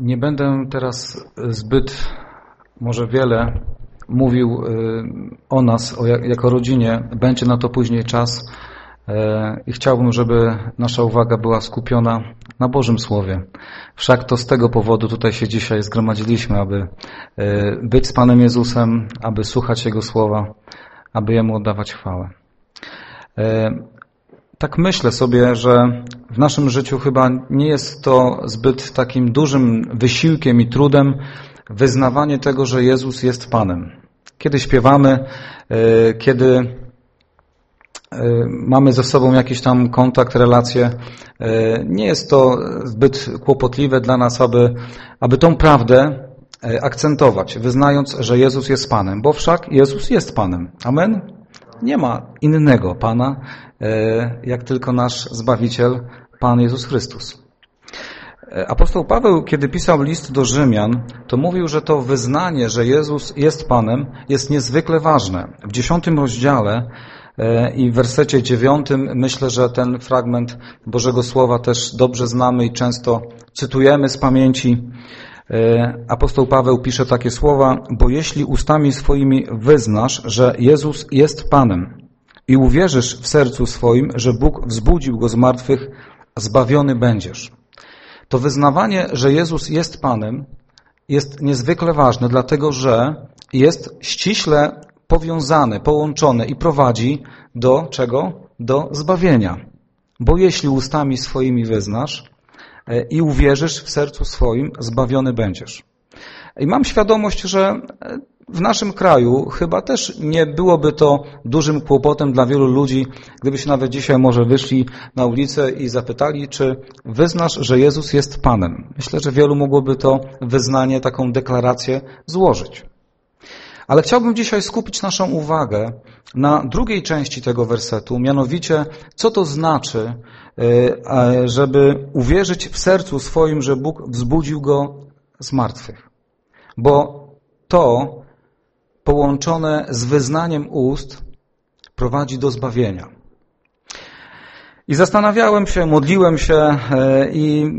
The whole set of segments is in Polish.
Nie będę teraz zbyt, może wiele mówił y, o nas, o jako rodzinie. Będzie na to później czas y, i chciałbym, żeby nasza uwaga była skupiona na Bożym Słowie. Wszak to z tego powodu tutaj się dzisiaj zgromadziliśmy, aby y, być z Panem Jezusem, aby słuchać Jego Słowa, aby Jemu oddawać chwałę. Tak myślę sobie, że w naszym życiu chyba nie jest to zbyt takim dużym wysiłkiem i trudem wyznawanie tego, że Jezus jest Panem. Kiedy śpiewamy, e, kiedy e, mamy ze sobą jakiś tam kontakt, relacje, e, nie jest to zbyt kłopotliwe dla nas, aby, aby tą prawdę akcentować, wyznając, że Jezus jest Panem, bo wszak Jezus jest Panem. Amen? Nie ma innego Pana, jak tylko nasz Zbawiciel, Pan Jezus Chrystus. E, apostoł Paweł, kiedy pisał list do Rzymian, to mówił, że to wyznanie, że Jezus jest Panem, jest niezwykle ważne. W dziesiątym rozdziale e, i w wersecie dziewiątym myślę, że ten fragment Bożego Słowa też dobrze znamy i często cytujemy z pamięci. E, apostoł Paweł pisze takie słowa, bo jeśli ustami swoimi wyznasz, że Jezus jest Panem i uwierzysz w sercu swoim, że Bóg wzbudził Go z martwych, zbawiony będziesz. To wyznawanie, że Jezus jest Panem, jest niezwykle ważne, dlatego że jest ściśle powiązane, połączone i prowadzi do czego? Do zbawienia. Bo jeśli ustami swoimi wyznasz i uwierzysz w sercu swoim, zbawiony będziesz. I mam świadomość, że e, w naszym kraju chyba też nie byłoby to dużym kłopotem dla wielu ludzi, gdybyśmy nawet dzisiaj może wyszli na ulicę i zapytali, czy wyznasz, że Jezus jest Panem. Myślę, że wielu mogłoby to wyznanie, taką deklarację złożyć. Ale chciałbym dzisiaj skupić naszą uwagę na drugiej części tego wersetu, mianowicie co to znaczy, e, żeby uwierzyć w sercu swoim, że Bóg wzbudził go z martwych. Bo to połączone z wyznaniem ust prowadzi do zbawienia. I zastanawiałem się, modliłem się e, i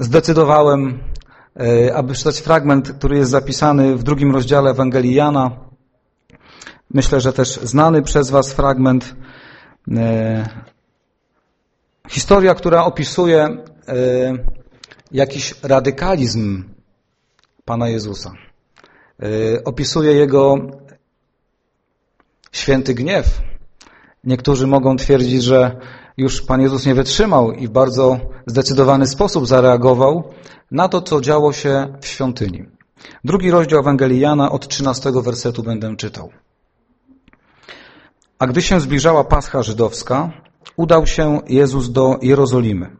zdecydowałem, e, aby przeczytać fragment, który jest zapisany w drugim rozdziale Ewangelii Jana. Myślę, że też znany przez Was fragment. E, historia, która opisuje jakiś radykalizm Pana Jezusa. Y, opisuje jego święty gniew. Niektórzy mogą twierdzić, że już Pan Jezus nie wytrzymał i w bardzo zdecydowany sposób zareagował na to, co działo się w świątyni. Drugi rozdział Ewangelii Jana od 13 wersetu będę czytał. A gdy się zbliżała Pascha żydowska, udał się Jezus do Jerozolimy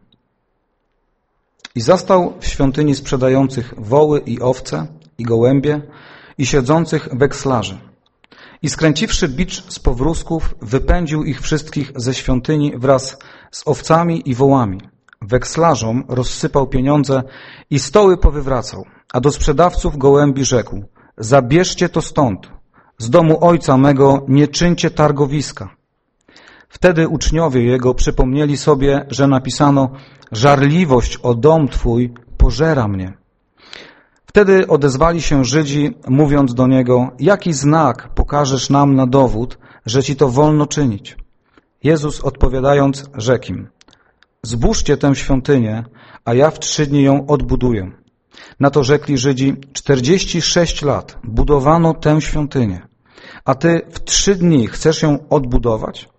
i zastał w świątyni sprzedających woły i owce i gołębie i siedzących wekslarzy. I skręciwszy bicz z powrózków, wypędził ich wszystkich ze świątyni wraz z owcami i wołami. Wekslarzom rozsypał pieniądze i stoły powywracał, a do sprzedawców gołębi rzekł, zabierzcie to stąd, z domu ojca mego nie czyńcie targowiska. Wtedy uczniowie jego przypomnieli sobie, że napisano, żarliwość o dom Twój pożera mnie. Wtedy odezwali się Żydzi, mówiąc do niego, jaki znak pokażesz nam na dowód, że ci to wolno czynić? Jezus odpowiadając, rzekł im, zbóżcie tę świątynię, a ja w trzy dni ją odbuduję. Na to rzekli Żydzi, czterdzieści sześć lat budowano tę świątynię, a ty w trzy dni chcesz ją odbudować?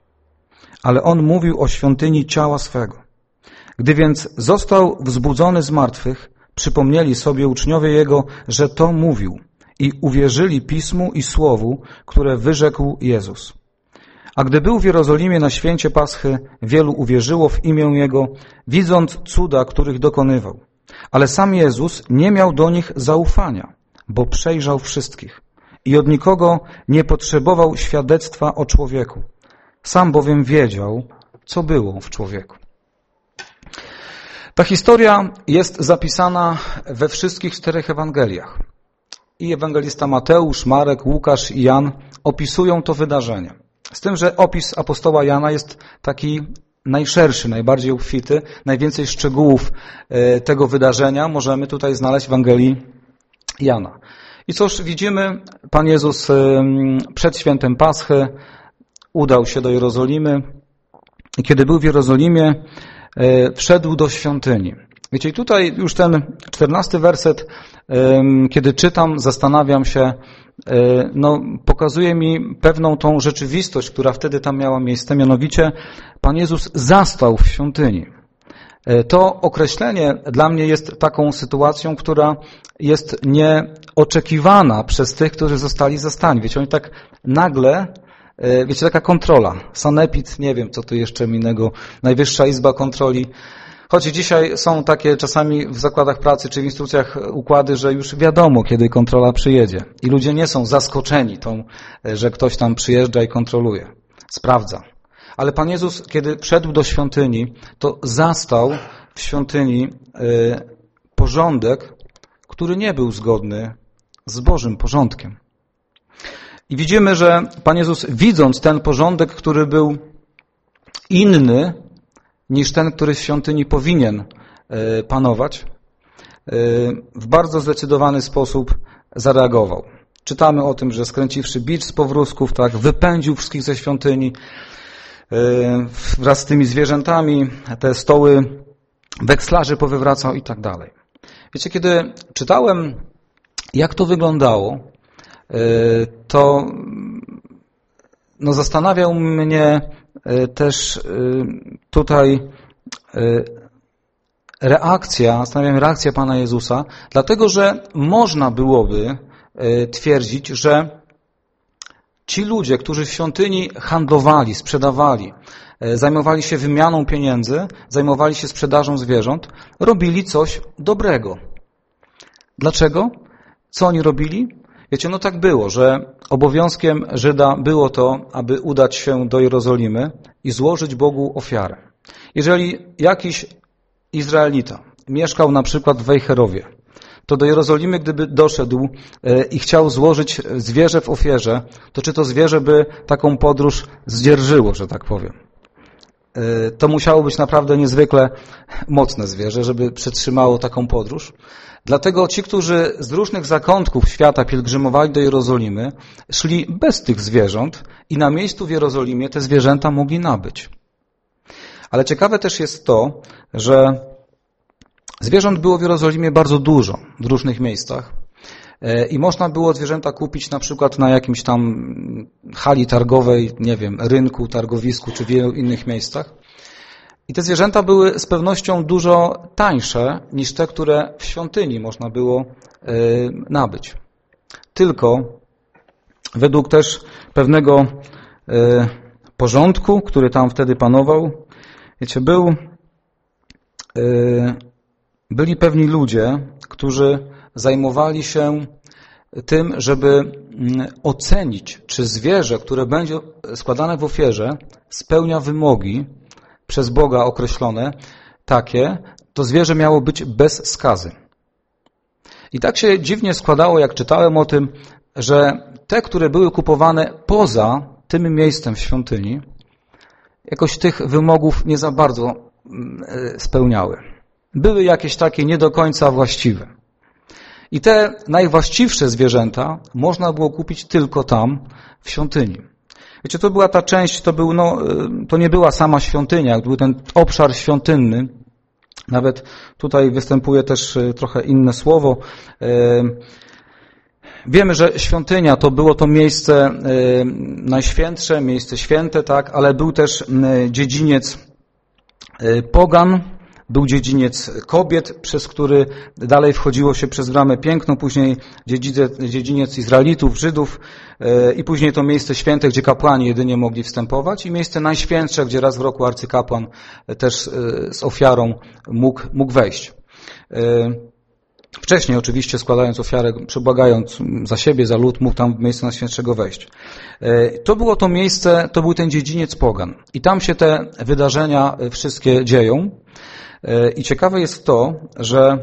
Ale on mówił o świątyni ciała swego. Gdy więc został wzbudzony z martwych, Przypomnieli sobie uczniowie Jego, że to mówił i uwierzyli Pismu i Słowu, które wyrzekł Jezus. A gdy był w Jerozolimie na święcie Paschy, wielu uwierzyło w imię Jego, widząc cuda, których dokonywał. Ale sam Jezus nie miał do nich zaufania, bo przejrzał wszystkich i od nikogo nie potrzebował świadectwa o człowieku. Sam bowiem wiedział, co było w człowieku. Ta historia jest zapisana we wszystkich czterech Ewangeliach. I ewangelista Mateusz, Marek, Łukasz i Jan opisują to wydarzenie. Z tym, że opis apostoła Jana jest taki najszerszy, najbardziej obfity, najwięcej szczegółów tego wydarzenia możemy tutaj znaleźć w Ewangelii Jana. I cóż, widzimy, Pan Jezus przed świętem Paschy udał się do Jerozolimy i kiedy był w Jerozolimie, wszedł do świątyni. Wiecie, i tutaj już ten czternasty werset, kiedy czytam, zastanawiam się, e, no, pokazuje mi pewną tą rzeczywistość, która wtedy tam miała miejsce, mianowicie Pan Jezus zastał w świątyni. E, to określenie dla mnie jest taką sytuacją, która jest nieoczekiwana przez tych, którzy zostali zastani. Wiecie, oni tak nagle, e, wiecie, taka kontrola. Sanepid, nie wiem, co tu jeszcze innego, Najwyższa Izba Kontroli Choć dzisiaj są takie czasami w zakładach pracy czy w instytucjach układy, że już wiadomo, kiedy kontrola przyjedzie. I ludzie nie są zaskoczeni tą, że ktoś tam przyjeżdża i kontroluje. Sprawdza. Ale Pan Jezus, kiedy wszedł do świątyni, to zastał w świątyni y, porządek, który nie był zgodny z Bożym porządkiem. I widzimy, że Pan Jezus, widząc ten porządek, który był inny niż ten, który w świątyni powinien e, panować, e, w bardzo zdecydowany sposób zareagował. Czytamy o tym, że skręciwszy bicz z powrózków, tak, wypędził wszystkich ze świątyni e, wraz z tymi zwierzętami, te stoły wekslarzy powywracał i tak dalej. Wiecie, kiedy czytałem, jak to wyglądało, to no, zastanawiał mnie E, też e, tutaj reakcja, zastanawiam reakcja Pana Jezusa, dlatego że można byłoby twierdzić, że ci ludzie, którzy w świątyni handlowali, sprzedawali, zajmowali się wymianą pieniędzy, zajmowali się sprzedażą zwierząt, robili coś dobrego. Dlaczego? Co oni robili? Wiecie, no tak było, że obowiązkiem Żyda było to, aby udać się do Jerozolimy i złożyć Bogu ofiarę. Jeżeli jakiś Izraelita mieszkał na przykład w Wejherowie, to do Jerozolimy, gdyby doszedł e, i chciał złożyć zwierzę w ofierze, to czy to zwierzę by taką podróż zdzierżyło, że tak powiem? E, to musiało być naprawdę niezwykle mocne zwierzę, żeby przetrzymało taką podróż. Dlatego ci, którzy z różnych zakątków świata pielgrzymowali do Jerozolimy, szli bez tych zwierząt i na miejscu w Jerozolimie te zwierzęta mogli nabyć. Ale ciekawe też jest to, że zwierząt było w Jerozolimie bardzo dużo w różnych miejscach. E, I można było zwierzęta kupić na przykład na jakimś tam hali targowej, nie wiem, rynku, targowisku czy wielu innych miejscach. I te zwierzęta były z pewnością dużo tańsze niż te, które w świątyni można było e, nabyć. Tylko według też pewnego e, porządku, który tam wtedy panował, wiecie, był, byli pewni ludzie, którzy zajmowali się tym, żeby mm, ocenić, czy zwierzę, które będzie składane w ofierze, spełnia wymogi przez Boga określone, takie, to zwierzę miało być bez skazy. I tak się dziwnie składało, jak czytałem o tym, że te, które były kupowane poza tym miejscem w świątyni, jakoś tych wymogów nie za bardzo mm, e, spełniały. Były jakieś takie nie do końca właściwe. I te najwłaściwsze zwierzęta można było kupić tylko tam, w świątyni. Wiecie, to była ta część, to, był, no, y, to nie była sama świątynia, był ten obszar świątynny. Nawet tutaj występuje też y, trochę inne słowo. Y, wiemy, że świątynia to było to miejsce najświętsze, miejsce święte, tak, ale był też dziedziniec pogan, był dziedziniec kobiet, przez który dalej wchodziło się przez bramę piękną, później dziedziniec Izraelitów, Żydów e, i później to miejsce święte, gdzie kapłani jedynie mogli wstępować i miejsce najświętsze, gdzie raz w roku arcykapłan też e, z ofiarą mógł, mógł wejść. E, wcześniej oczywiście składając ofiarę, przebłagając za siebie, za lud, mógł tam w miejsce Najświętszego wejść. To było to miejsce, to był ten dziedziniec pogan. I tam się te wydarzenia wszystkie dzieją. E, I ciekawe jest to, że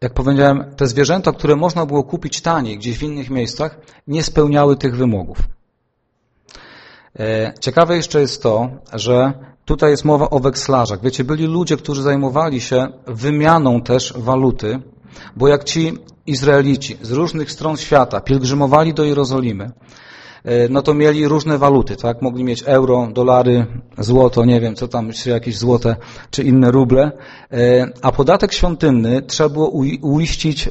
jak powiedziałem, te zwierzęta, które można było kupić taniej gdzieś w innych miejscach, nie spełniały tych wymogów. E, ciekawe jeszcze jest to, że Tutaj jest mowa o wekslarzach. Wiecie, byli ludzie, którzy zajmowali się wymianą też waluty, bo jak ci Izraelici z różnych stron świata pielgrzymowali do Jerozolimy, no to mieli różne waluty, tak? Mogli mieć euro, dolary, złoto, nie wiem, co tam, czy jakieś złote, czy inne ruble. E, a podatek świątynny trzeba było uiścić e,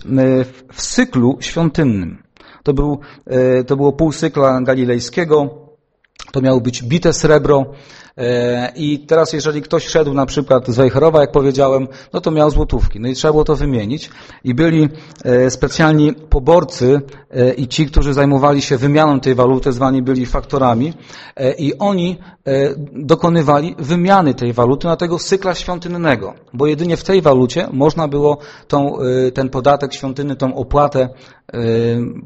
w cyklu świątynnym. To, był, to było pół cykla galilejskiego, to miało być bite srebro, E, I teraz, jeżeli ktoś szedł na przykład z Wejherowa, jak powiedziałem, no to miał złotówki. No i trzeba było to wymienić. I byli e, specjalni poborcy e, i ci, którzy zajmowali się wymianą tej waluty, zwani byli faktorami. I oni dokonywali wymiany tej waluty na tego cykla świątynnego. Bo jedynie w tej walucie można było tą, ten podatek świątynny, tą opłatę,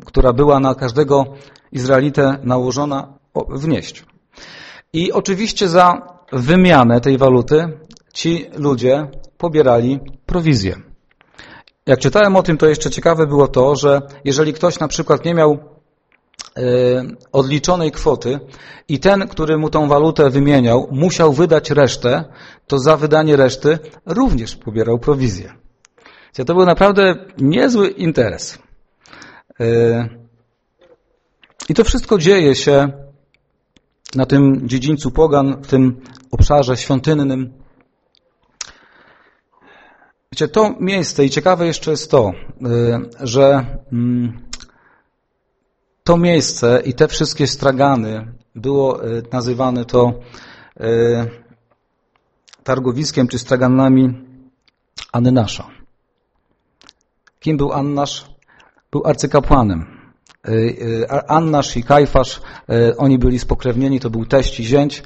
która była na każdego Izraelitę nałożona, wnieść. I oczywiście za wymianę tej waluty ci ludzie pobierali prowizję. Jak czytałem o tym, to jeszcze ciekawe było to, że jeżeli ktoś na przykład nie miał e, odliczonej kwoty i ten, który mu tą walutę wymieniał, musiał wydać resztę, to za wydanie reszty również pobierał prowizję. To był naprawdę niezły interes. E, I to wszystko dzieje się na tym dziedzińcu pogan, w tym obszarze świątynnym. Wiecie, to miejsce i ciekawe jeszcze jest to, y, że mm, to miejsce i te wszystkie stragany było y, nazywane to y, targowiskiem czy straganami Annasza. Kim był Annasz? Był arcykapłanem. Y, y, Annasz i Kajfasz, y, oni byli spokrewnieni, to był teść i zięć,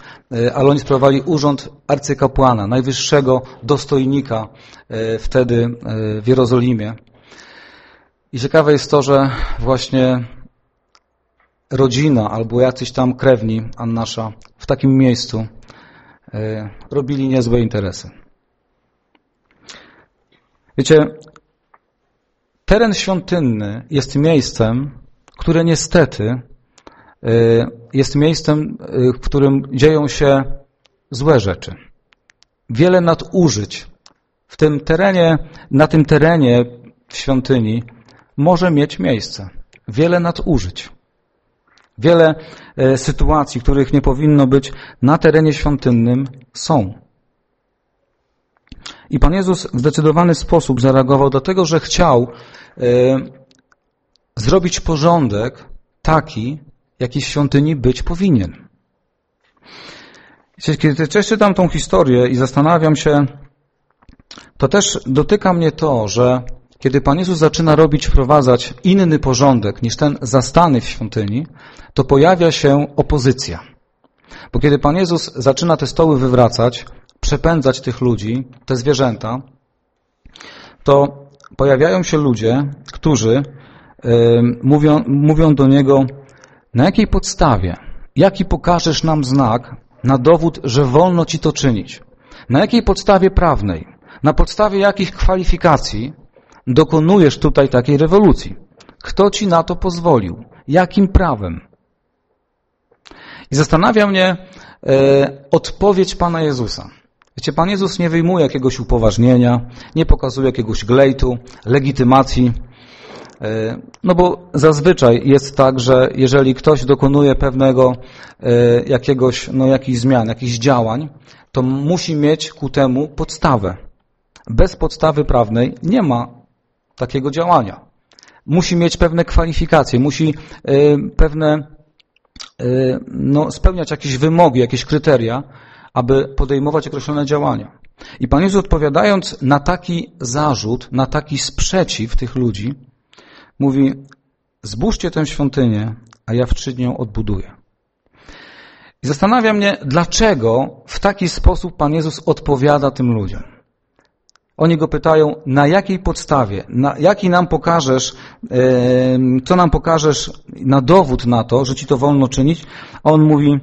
ale oni sprawowali urząd arcykapłana, najwyższego dostojnika wtedy w Jerozolimie. I ciekawe jest to, że właśnie rodzina albo jacyś tam krewni Annasza w takim miejscu robili niezłe interesy. Wiecie, teren świątynny jest miejscem, które niestety y, jest miejscem, y, w którym dzieją się złe rzeczy. Wiele nadużyć w tym terenie, na tym terenie w świątyni może mieć miejsce. Wiele nadużyć. Wiele y, sytuacji, których nie powinno być na terenie świątynnym są. I Pan Jezus w zdecydowany sposób zareagował do tego, że chciał zrobić porządek taki, jaki w świątyni być powinien. Kiedy też czytam tą historię i zastanawiam się, to też dotyka mnie to, że kiedy Pan Jezus zaczyna robić, wprowadzać inny porządek niż ten zastany w świątyni, to pojawia się opozycja. Bo kiedy Pan Jezus zaczyna te stoły wywracać, przepędzać tych ludzi, te zwierzęta, to pojawiają się ludzie, którzy mówią, mówią do niego, na jakiej podstawie, jaki pokażesz nam znak na dowód, że wolno ci to czynić? Na jakiej podstawie prawnej, na podstawie jakich kwalifikacji dokonujesz tutaj takiej rewolucji? Kto ci na to pozwolił? Jakim prawem? I zastanawia mnie e, odpowiedź Pana Jezusa. Wiecie, Pan Jezus nie wyjmuje jakiegoś upoważnienia, nie pokazuje jakiegoś glejtu, legitymacji, no bo zazwyczaj jest tak, że jeżeli ktoś dokonuje pewnego e, jakiegoś, no jakichś zmian, jakichś działań, to musi mieć ku temu podstawę. Bez podstawy prawnej nie ma takiego działania. Musi mieć pewne kwalifikacje, musi e, pewne, no, spełniać jakieś wymogi, jakieś kryteria, aby podejmować określone działania. I Pan Jezus odpowiadając na taki zarzut, na taki sprzeciw tych ludzi, mówi, zbóżcie tę świątynię, a ja w trzy dni ją odbuduję. I zastanawia mnie, dlaczego w taki sposób Pan Jezus odpowiada tym ludziom. Oni go pytają, na jakiej podstawie, na jaki nam pokażesz, co nam pokażesz na dowód na to, że ci to wolno czynić. A on mówi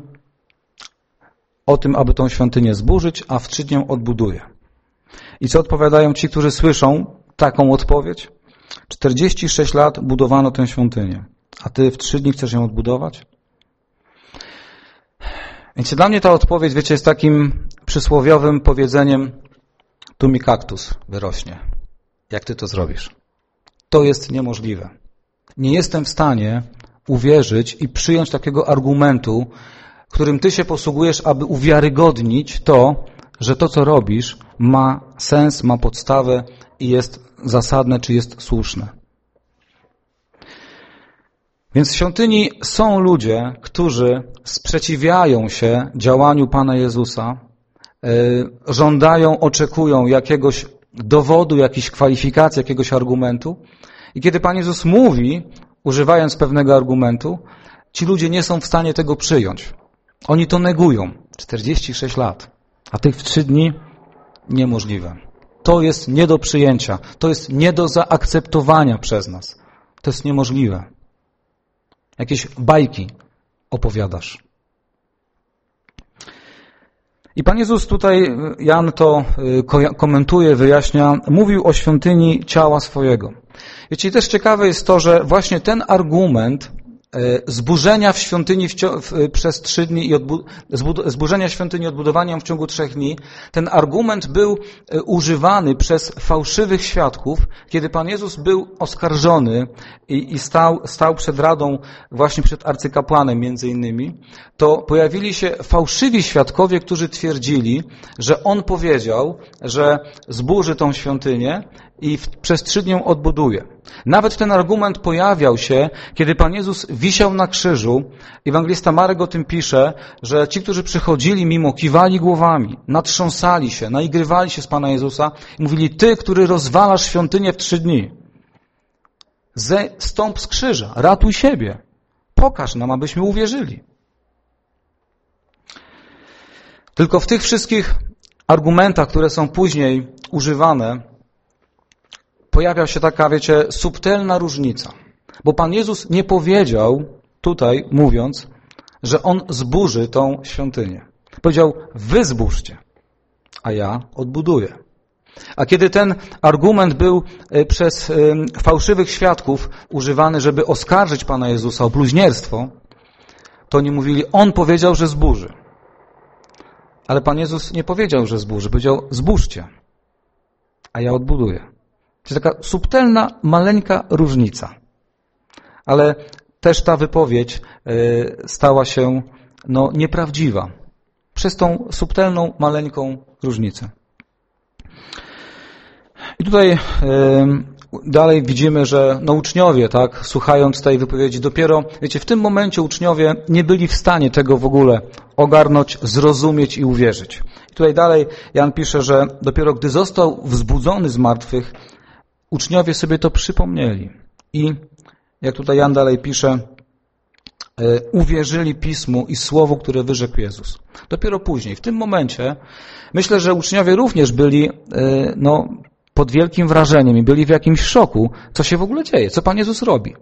o tym, aby tą świątynię zburzyć, a w trzy dni ją odbuduje. I co odpowiadają ci, którzy słyszą taką odpowiedź? 46 lat budowano tę świątynię, a ty w trzy dni chcesz ją odbudować? Więc dla mnie ta odpowiedź, wiecie, jest takim przysłowiowym powiedzeniem tu mi kaktus wyrośnie. Jak ty to zrobisz? To jest niemożliwe. Nie jestem w stanie uwierzyć i przyjąć takiego argumentu, którym ty się posługujesz, aby uwiarygodnić to, że to, co robisz, ma sens, ma podstawę jest zasadne, czy jest słuszne. Więc w świątyni są ludzie, którzy sprzeciwiają się działaniu Pana Jezusa, e, żądają, oczekują jakiegoś dowodu, jakiejś kwalifikacji, jakiegoś argumentu. I kiedy Pan Jezus mówi, używając pewnego argumentu, ci ludzie nie są w stanie tego przyjąć. Oni to negują. 46 lat. A tych w trzy dni niemożliwe. To jest nie do przyjęcia. To jest nie do zaakceptowania przez nas. To jest niemożliwe. Jakieś bajki opowiadasz. I Pan Jezus tutaj, Jan to y, komentuje, wyjaśnia, mówił o świątyni ciała swojego. Wiecie, też ciekawe jest to, że właśnie ten argument zburzenia w świątyni w, w, przez trzy dni i zburzenia świątyni odbudowania w ciągu trzech dni, ten argument był e, używany przez fałszywych świadków, kiedy Pan Jezus był oskarżony i, i stał, stał przed radą, właśnie przed arcykapłanem między innymi, to pojawili się fałszywi świadkowie, którzy twierdzili, że On powiedział, że zburzy tą świątynię i przez trzy dni odbuduje. Nawet ten argument pojawiał się, kiedy Pan Jezus wisiał na krzyżu. Ewangelista Marek o tym pisze, że ci, którzy przychodzili mimo, kiwali głowami, natrząsali się, naigrywali się z Pana Jezusa i mówili, Ty, który rozwalasz świątynię w trzy dni, ze, stąp z krzyża, ratuj siebie, pokaż nam, abyśmy uwierzyli. Tylko w tych wszystkich argumentach, które są później używane, pojawia się taka, wiecie, subtelna różnica. Bo Pan Jezus nie powiedział tutaj, mówiąc, że On zburzy tą świątynię. Powiedział, wy zburzcie, a ja odbuduję. A kiedy ten argument był e, przez e, fałszywych świadków używany, żeby oskarżyć Pana Jezusa o bluźnierstwo, to oni mówili, On powiedział, że zburzy. Ale Pan Jezus nie powiedział, że zburzy. Powiedział, zburzcie, a ja odbuduję. To jest taka subtelna, maleńka różnica. Ale też ta wypowiedź e, stała się no, nieprawdziwa przez tą subtelną, maleńką różnicę. I tutaj e, dalej widzimy, że no, uczniowie, tak, słuchając tej wypowiedzi, dopiero, wiecie, w tym momencie uczniowie nie byli w stanie tego w ogóle ogarnąć, zrozumieć i uwierzyć. I tutaj dalej Jan pisze, że dopiero gdy został wzbudzony z martwych, Uczniowie sobie to przypomnieli i, jak tutaj Jan dalej pisze, e, uwierzyli Pismu i Słowu, które wyrzekł Jezus. Dopiero później, w tym momencie, myślę, że uczniowie również byli e, no, pod wielkim wrażeniem i byli w jakimś szoku, co się w ogóle dzieje, co Pan Jezus robi.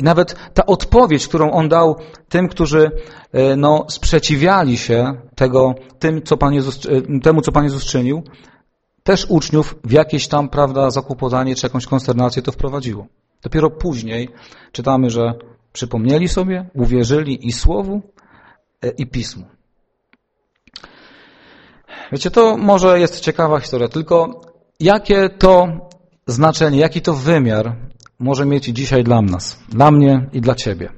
I nawet ta odpowiedź, którą On dał tym, którzy e, no, sprzeciwiali się tego, tym, co Pan Jezus, temu, co Pan Jezus czynił, też uczniów w jakieś tam, prawda, zakłopotanie czy jakąś konsternację to wprowadziło. Dopiero później czytamy, że przypomnieli sobie, uwierzyli i Słowu, e, i Pismu. Wiecie, to może jest ciekawa historia, tylko jakie to znaczenie, jaki to wymiar może mieć dzisiaj dla nas, dla mnie i dla Ciebie.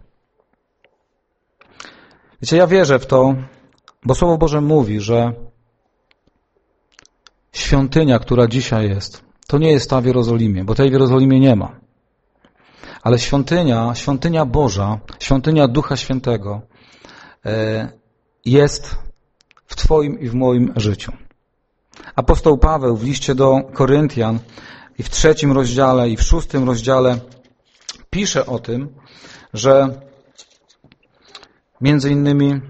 Wiecie, ja wierzę w to, bo Słowo Boże mówi, że świątynia, która dzisiaj jest, to nie jest ta w Jerozolimie, bo tej w Jerozolimie nie ma. Ale świątynia, świątynia Boża, świątynia Ducha Świętego e, jest w Twoim i w moim życiu. Apostoł Paweł w liście do Koryntian i w trzecim rozdziale i w szóstym rozdziale pisze o tym, że między innymi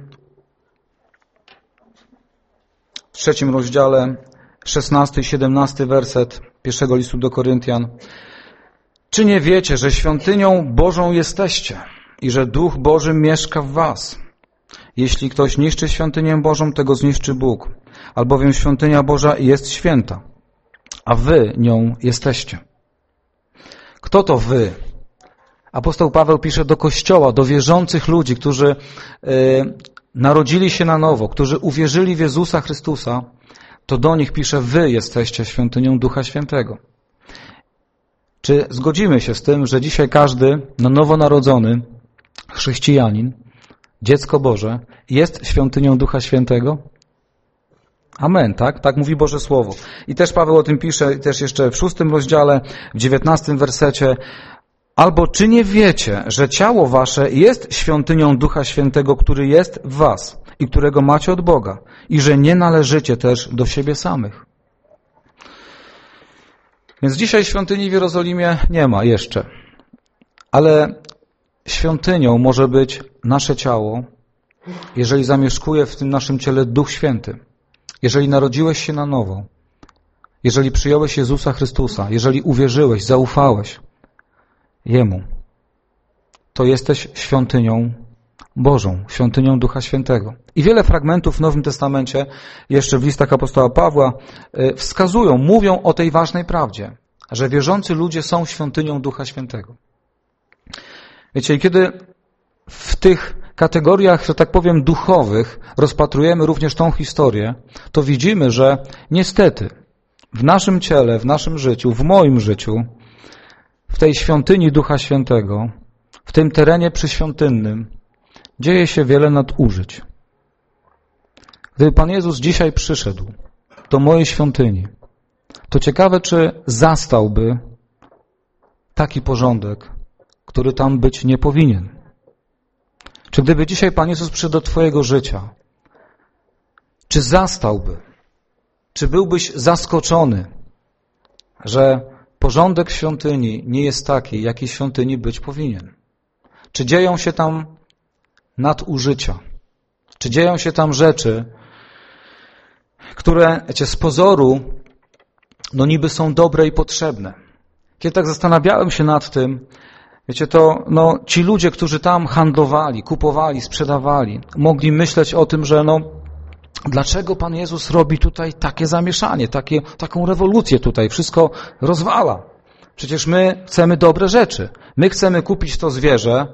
w trzecim rozdziale 16 i 17 werset pierwszego listu do Koryntian. Czy nie wiecie, że świątynią Bożą jesteście i że Duch Boży mieszka w was? Jeśli ktoś niszczy świątynię Bożą, tego zniszczy Bóg, albowiem świątynia Boża jest święta, a wy nią jesteście. Kto to wy? Apostoł Paweł pisze do kościoła, do wierzących ludzi, którzy narodzili się na nowo, którzy uwierzyli w Jezusa Chrystusa, to do nich pisze, wy jesteście świątynią Ducha Świętego. Czy zgodzimy się z tym, że dzisiaj każdy no, nowonarodzony chrześcijanin, dziecko Boże, jest świątynią Ducha Świętego? Amen, tak? Tak mówi Boże Słowo. I też Paweł o tym pisze, też jeszcze w szóstym rozdziale, w dziewiętnastym wersecie. Albo czy nie wiecie, że ciało wasze jest świątynią Ducha Świętego, który jest w was i którego macie od Boga i że nie należycie też do siebie samych? Więc dzisiaj świątyni w Jerozolimie nie ma jeszcze. Ale świątynią może być nasze ciało, jeżeli zamieszkuje w tym naszym ciele Duch Święty. Jeżeli narodziłeś się na nowo, jeżeli przyjąłeś Jezusa Chrystusa, jeżeli uwierzyłeś, zaufałeś Jemu, to jesteś świątynią Bożą, świątynią Ducha Świętego. I wiele fragmentów w Nowym Testamencie, jeszcze w listach apostoła Pawła, y, wskazują, mówią o tej ważnej prawdzie, że wierzący ludzie są świątynią Ducha Świętego. Wiecie, kiedy w tych kategoriach, że tak powiem, duchowych rozpatrujemy również tą historię, to widzimy, że niestety w naszym ciele, w naszym życiu, w moim życiu, w tej świątyni Ducha Świętego, w tym terenie przyświątynnym, dzieje się wiele nadużyć. Gdyby Pan Jezus dzisiaj przyszedł do mojej świątyni, to ciekawe, czy zastałby taki porządek, który tam być nie powinien. Czy gdyby dzisiaj Pan Jezus przyszedł do Twojego życia, czy zastałby, czy byłbyś zaskoczony, że porządek świątyni nie jest taki, jaki świątyni być powinien? Czy dzieją się tam nadużycia? Czy dzieją się tam rzeczy, które wiecie, z pozoru no niby są dobre i potrzebne? Kiedy tak zastanawiałem się nad tym, Wiecie, to no, ci ludzie, którzy tam handlowali, kupowali, sprzedawali, mogli myśleć o tym, że no, dlaczego Pan Jezus robi tutaj takie zamieszanie, takie, taką rewolucję tutaj, wszystko rozwala. Przecież my chcemy dobre rzeczy. My chcemy kupić to zwierzę,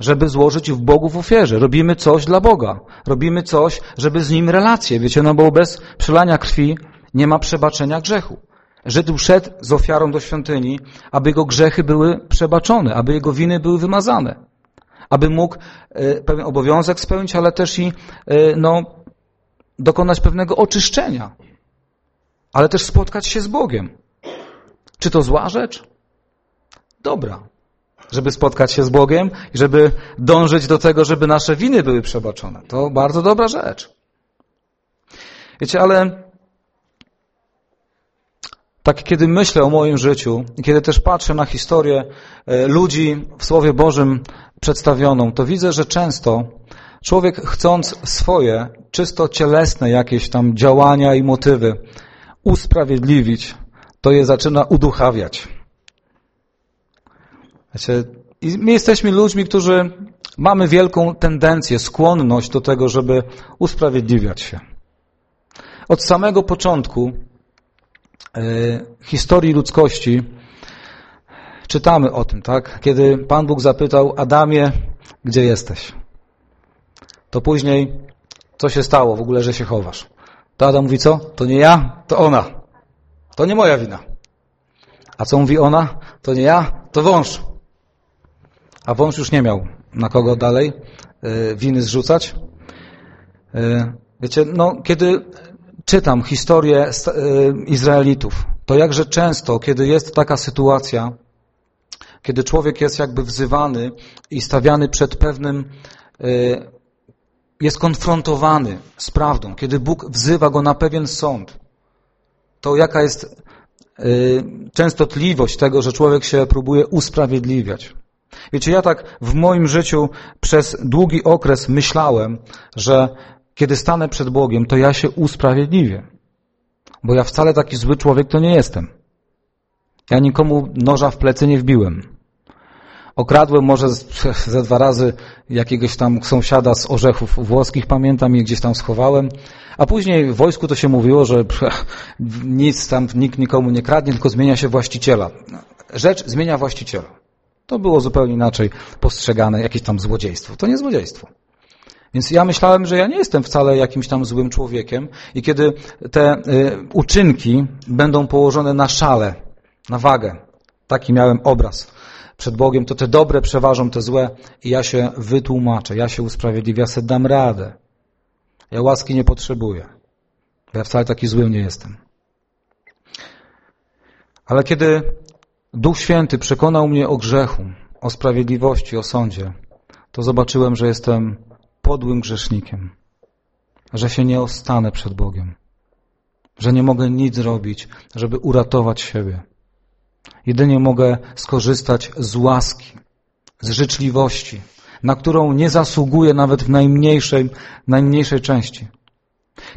żeby złożyć w Bogu w ofierze. Robimy coś dla Boga. Robimy coś, żeby z Nim relacje. Wiecie, no bo bez przelania krwi nie ma przebaczenia grzechu. Żyd szedł z ofiarą do świątyni, aby jego grzechy były przebaczone, aby jego winy były wymazane, aby mógł e, pewien obowiązek spełnić, ale też i e, no, dokonać pewnego oczyszczenia, ale też spotkać się z Bogiem. Czy to zła rzecz? Dobra. Żeby spotkać się z Bogiem i żeby dążyć do tego, żeby nasze winy były przebaczone. To bardzo dobra rzecz. Wiecie, ale tak kiedy myślę o moim życiu i kiedy też patrzę na historię e, ludzi w Słowie Bożym przedstawioną, to widzę, że często człowiek chcąc swoje czysto cielesne jakieś tam działania i motywy usprawiedliwić, to je zaczyna uduchawiać. Wiecie, i my jesteśmy ludźmi, którzy mamy wielką tendencję, skłonność do tego, żeby usprawiedliwiać się. Od samego początku E, historii ludzkości czytamy o tym, tak? Kiedy Pan Bóg zapytał Adamie, gdzie jesteś? To później, co się stało w ogóle, że się chowasz? To Adam mówi co? To nie ja, to ona. To nie moja wina. A co mówi ona? To nie ja, to wąż. A wąż już nie miał na kogo dalej e, winy zrzucać. E, wiecie, no, kiedy czytam historię y, Izraelitów, to jakże często, kiedy jest taka sytuacja, kiedy człowiek jest jakby wzywany i stawiany przed pewnym, jest konfrontowany z prawdą, kiedy Bóg wzywa go na pewien sąd, to jaka jest częstotliwość tego, że człowiek się próbuje usprawiedliwiać. Wiecie, ja tak w moim życiu przez długi okres myślałem, że kiedy stanę przed Bogiem, to ja się usprawiedliwię. Bo ja wcale taki zły człowiek to nie jestem. Ja nikomu noża w plecy nie wbiłem. Okradłem może ze dwa razy jakiegoś tam sąsiada z orzechów włoskich, pamiętam, i gdzieś tam schowałem. A później w wojsku to się mówiło, że nic tam, nikt nikomu nie kradnie, tylko zmienia się właściciela. Rzecz zmienia właściciela. To było zupełnie inaczej postrzegane, jakieś tam złodziejstwo. To nie złodziejstwo. Więc ja myślałem, że ja nie jestem wcale jakimś tam złym człowiekiem i kiedy te y, uczynki będą położone na szale, na wagę, taki miałem obraz przed Bogiem, to te dobre przeważą te złe i ja się wytłumaczę, ja się usprawiedliwię, ja sobie dam radę. Ja łaski nie potrzebuję. Ja wcale taki zły nie jestem. Ale kiedy Duch Święty przekonał mnie o grzechu, o sprawiedliwości, o sądzie, to zobaczyłem, że jestem podłym grzesznikiem, że się nie ostanę przed Bogiem, że nie mogę nic zrobić, żeby uratować siebie. Jedynie mogę skorzystać z łaski, z życzliwości, na którą nie zasługuję nawet w najmniejszej, najmniejszej części.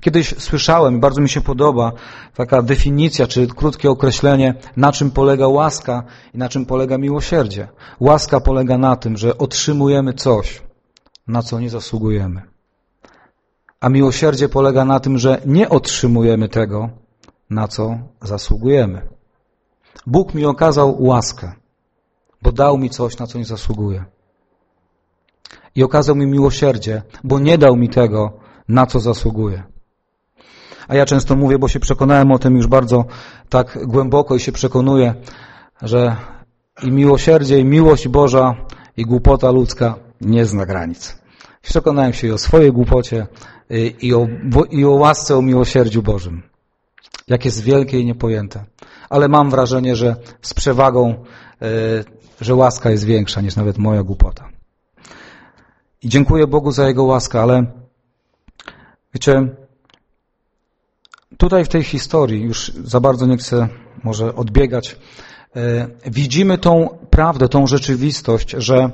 Kiedyś słyszałem, bardzo mi się podoba taka definicja, czy krótkie określenie, na czym polega łaska i na czym polega miłosierdzie. Łaska polega na tym, że otrzymujemy coś, na co nie zasługujemy. A miłosierdzie polega na tym, że nie otrzymujemy tego, na co zasługujemy. Bóg mi okazał łaskę, bo dał mi coś, na co nie zasługuję. I okazał mi miłosierdzie, bo nie dał mi tego, na co zasługuję. A ja często mówię, bo się przekonałem o tym już bardzo tak głęboko i się przekonuję, że i miłosierdzie, i miłość Boża, i głupota ludzka nie zna granic. Przekonałem się i o swojej głupocie, i o, i o łasce, o miłosierdziu Bożym. Jak jest wielkie i niepojęte. Ale mam wrażenie, że z przewagą, e, że łaska jest większa niż nawet moja głupota. I dziękuję Bogu za Jego łaskę, ale wiecie, tutaj w tej historii, już za bardzo nie chcę może odbiegać, e, widzimy tą prawdę, tą rzeczywistość, że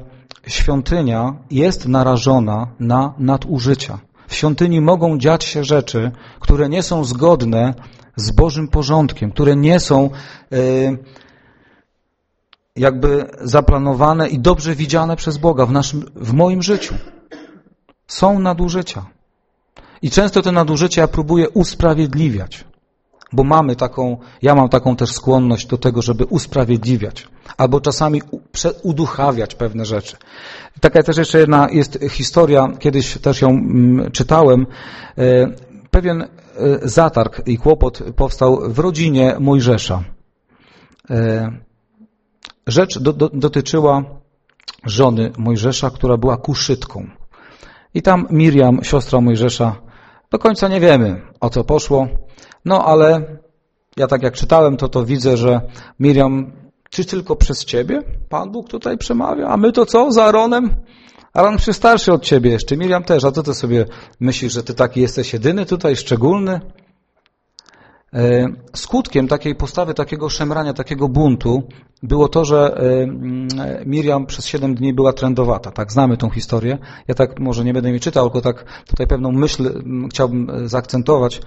świątynia jest narażona na nadużycia. W świątyni mogą dziać się rzeczy, które nie są zgodne z Bożym porządkiem, które nie są e, jakby zaplanowane i dobrze widziane przez Boga w, naszym, w moim życiu. Są nadużycia. I często te nadużycia próbuję usprawiedliwiać, bo mamy taką, ja mam taką też skłonność do tego, żeby usprawiedliwiać, albo czasami uduchawiać pewne rzeczy. Taka też jeszcze jedna jest historia, kiedyś też ją mm, czytałem. E, pewien e, zatarg i kłopot powstał w rodzinie Mojżesza. E, rzecz do, do, dotyczyła żony Mojżesza, która była kuszytką. I tam Miriam, siostra Mojżesza, do końca nie wiemy, o co poszło, no ale ja tak jak czytałem, to to widzę, że Miriam, czy tylko przez ciebie Pan Bóg tutaj przemawia, a my to co, za Aaronem? Aaron przecież starszy od ciebie jeszcze, Miriam też, a co ty sobie myślisz, że ty taki jesteś jedyny tutaj, szczególny? E, skutkiem takiej postawy, takiego szemrania, takiego buntu było to, że e, mm, Miriam przez siedem dni była trendowata. Tak, znamy tą historię. Ja tak może nie będę mi czytał, tylko tak tutaj pewną myśl mm, chciałbym e, zaakcentować.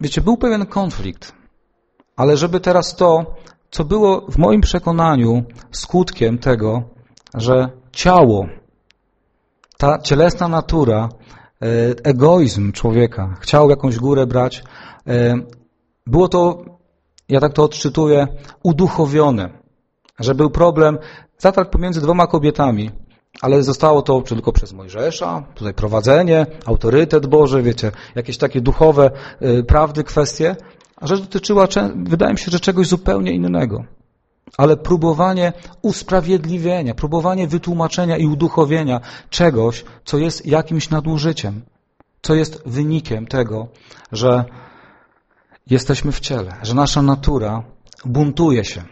Wiecie, był pewien konflikt, ale żeby teraz to, co było w moim przekonaniu skutkiem tego, że ciało, ta cielesna natura, egoizm człowieka chciał jakąś górę brać, było to, ja tak to odczytuję, uduchowione, że był problem, zatarg pomiędzy dwoma kobietami, ale zostało to tylko przez Mojżesza, tutaj prowadzenie, autorytet Boży, wiecie, jakieś takie duchowe y, prawdy, kwestie, a rzecz dotyczyła, wydaje mi się, że czegoś zupełnie innego. Ale próbowanie usprawiedliwienia, próbowanie wytłumaczenia i uduchowienia czegoś, co jest jakimś nadużyciem, co jest wynikiem tego, że jesteśmy w ciele, że nasza natura buntuje się.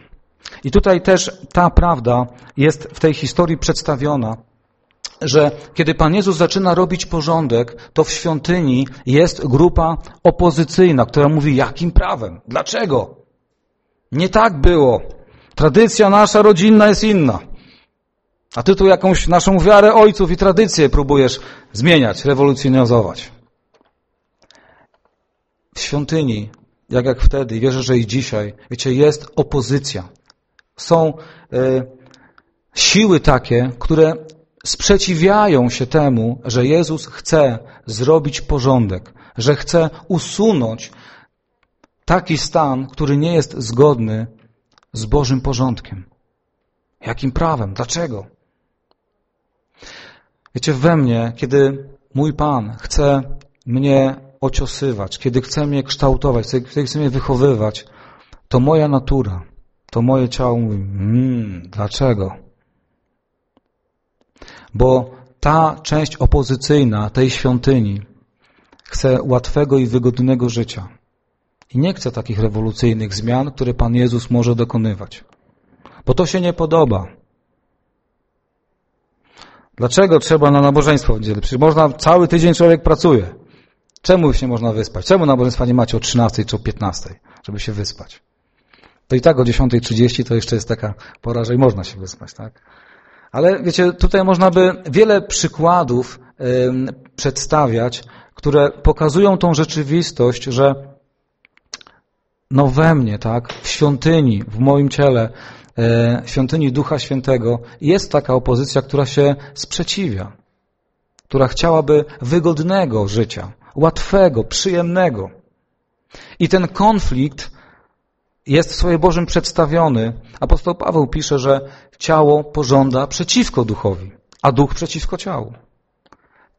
I tutaj też ta prawda jest w tej historii przedstawiona, że kiedy Pan Jezus zaczyna robić porządek, to w świątyni jest grupa opozycyjna, która mówi, jakim prawem? Dlaczego? Nie tak było. Tradycja nasza rodzinna jest inna. A ty tu jakąś naszą wiarę ojców i tradycję próbujesz zmieniać, rewolucjonizować. W świątyni jak jak wtedy, wierzę, że i dzisiaj, wiecie, jest opozycja. Są y, siły takie, które sprzeciwiają się temu, że Jezus chce zrobić porządek, że chce usunąć taki stan, który nie jest zgodny z Bożym porządkiem. Jakim prawem? Dlaczego? Wiecie, we mnie, kiedy mój Pan chce mnie ociosywać, kiedy chce mnie kształtować, kiedy chce mnie wychowywać, to moja natura, to moje ciało mówi, mmm, dlaczego? Bo ta część opozycyjna tej świątyni chce łatwego i wygodnego życia. I nie chce takich rewolucyjnych zmian, które Pan Jezus może dokonywać. Bo to się nie podoba. Dlaczego trzeba na nabożeństwo w niedzielę? Przecież można, cały tydzień człowiek pracuje. Czemu się można wyspać? Czemu nabożeństwa nie macie o 13 czy o 15, żeby się wyspać? To i tak o 10.30 to jeszcze jest taka pora, że i można się wyspać, tak? Ale wiecie, tutaj można by wiele przykładów przedstawiać, które pokazują tą rzeczywistość, że no we mnie, tak, w świątyni, w moim ciele, e, świątyni Ducha Świętego jest taka opozycja, która się sprzeciwia, która chciałaby wygodnego życia, łatwego, przyjemnego. I ten konflikt jest w Słowie Bożym przedstawiony. Apostoł Paweł pisze, że ciało pożąda przeciwko duchowi, a duch przeciwko ciału.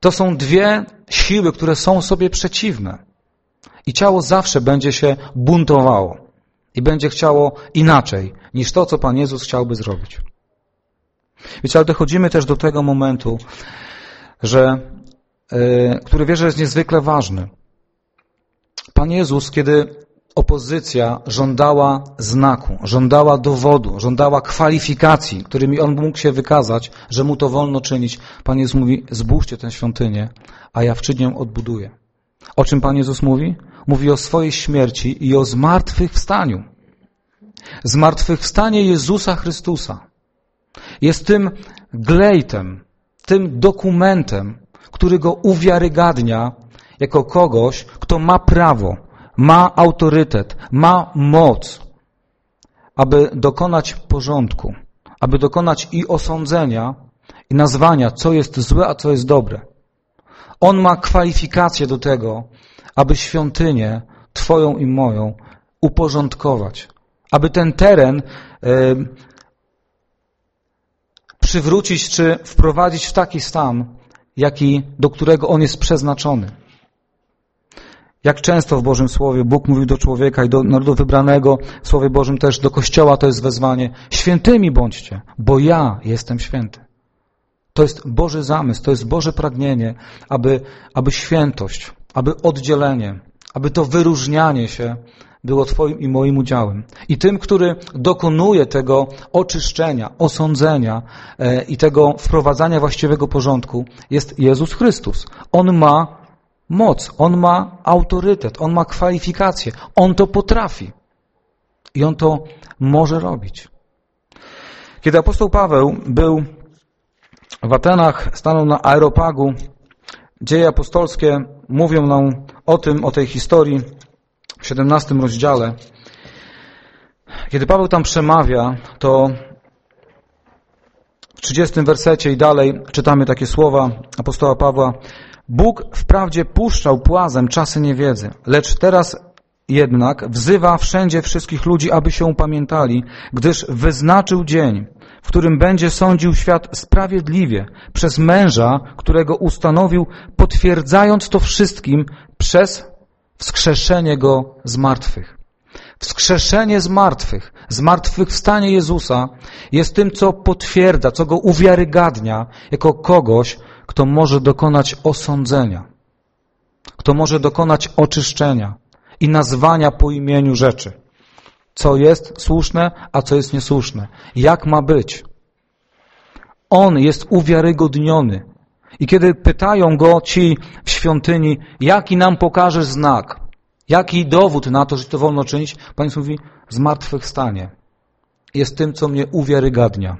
To są dwie siły, które są sobie przeciwne. I ciało zawsze będzie się buntowało i będzie chciało inaczej niż to, co Pan Jezus chciałby zrobić. Wiecie, ale dochodzimy też do tego momentu, że, yy, który wierzę jest niezwykle ważny. Pan Jezus, kiedy opozycja żądała znaku, żądała dowodu, żądała kwalifikacji, którymi on mógł się wykazać, że mu to wolno czynić. Pan Jezus mówi, zbóżcie tę świątynię, a ja w ją odbuduję. O czym Pan Jezus mówi? Mówi o swojej śmierci i o zmartwychwstaniu. Zmartwychwstanie Jezusa Chrystusa jest tym glejtem, tym dokumentem, który go uwiarygadnia jako kogoś, kto ma prawo ma autorytet, ma moc, aby dokonać porządku, aby dokonać i osądzenia, i nazwania, co jest złe, a co jest dobre. On ma kwalifikacje do tego, aby świątynię Twoją i moją uporządkować, aby ten teren przywrócić czy wprowadzić w taki stan, jaki, do którego on jest przeznaczony. Jak często w Bożym Słowie Bóg mówił do człowieka i do narodu wybranego, w Słowie Bożym też do Kościoła to jest wezwanie. Świętymi bądźcie, bo ja jestem święty. To jest Boży zamysł, to jest Boże pragnienie, aby, aby świętość, aby oddzielenie, aby to wyróżnianie się było Twoim i moim udziałem. I tym, który dokonuje tego oczyszczenia, osądzenia e, i tego wprowadzania właściwego porządku, jest Jezus Chrystus. On ma moc, on ma autorytet, on ma kwalifikacje, on to potrafi. I on to może robić. Kiedy apostoł Paweł był w Atenach, stanął na aeropagu, dzieje apostolskie mówią nam o tym, o tej historii w 17 rozdziale. Kiedy Paweł tam przemawia, to w 30 wersecie i dalej czytamy takie słowa apostoła Pawła. Bóg wprawdzie puszczał płazem czasy niewiedzy, lecz teraz jednak wzywa wszędzie wszystkich ludzi, aby się upamiętali, gdyż wyznaczył dzień, w którym będzie sądził świat sprawiedliwie przez męża, którego ustanowił, potwierdzając to wszystkim przez wskrzeszenie go z martwych. Wskrzeszenie z martwych, zmartwychwstanie Jezusa jest tym, co potwierdza, co go uwiarygadnia jako kogoś, kto może dokonać osądzenia, kto może dokonać oczyszczenia i nazwania po imieniu rzeczy. Co jest słuszne, a co jest niesłuszne. Jak ma być. On jest uwiarygodniony. I kiedy pytają go ci w świątyni, jaki nam pokażesz znak, jaki dowód na to, że to wolno czynić, Pan mówi, zmartwychwstanie. Jest tym, co mnie uwiarygadnia.